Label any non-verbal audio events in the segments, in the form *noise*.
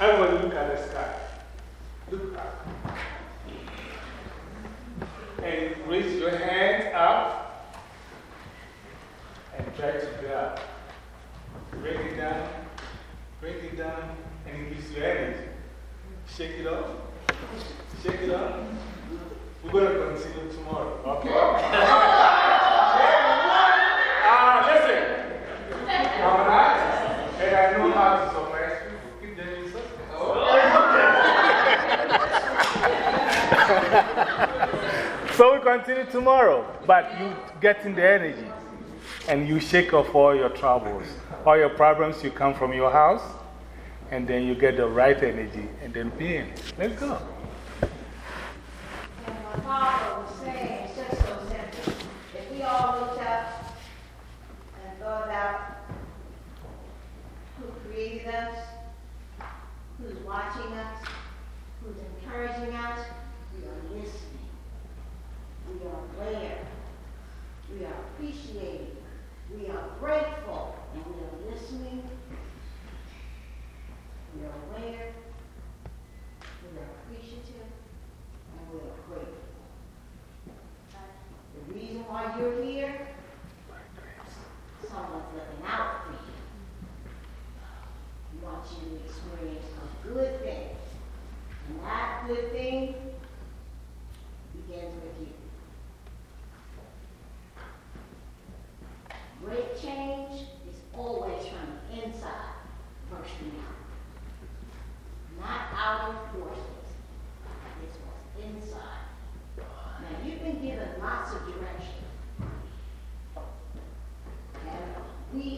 everybody look at the sky. Look up. And raise your hands up and try to up. Break it down, break it down, and it gives you energy. Shake it off, shake it off. We're going to continue tomorrow, okay? *laughs* Ah, listen. I'm an artist, and I know how to surprise *laughs* so we continue tomorrow, but you get in the energy and you shake off all your troubles, all your problems. You come from your house, and then you get the right energy, and then be in. Let's go. Us, who's watching us, who's encouraging us, we are listening. We are aware. We are appreciating. We are grateful. And we are listening. We are aware. We are appreciative. And we are grateful. The reason why you're here, someone's looking out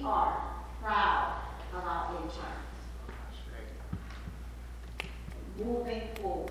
we are proud of our interns. Moving forward,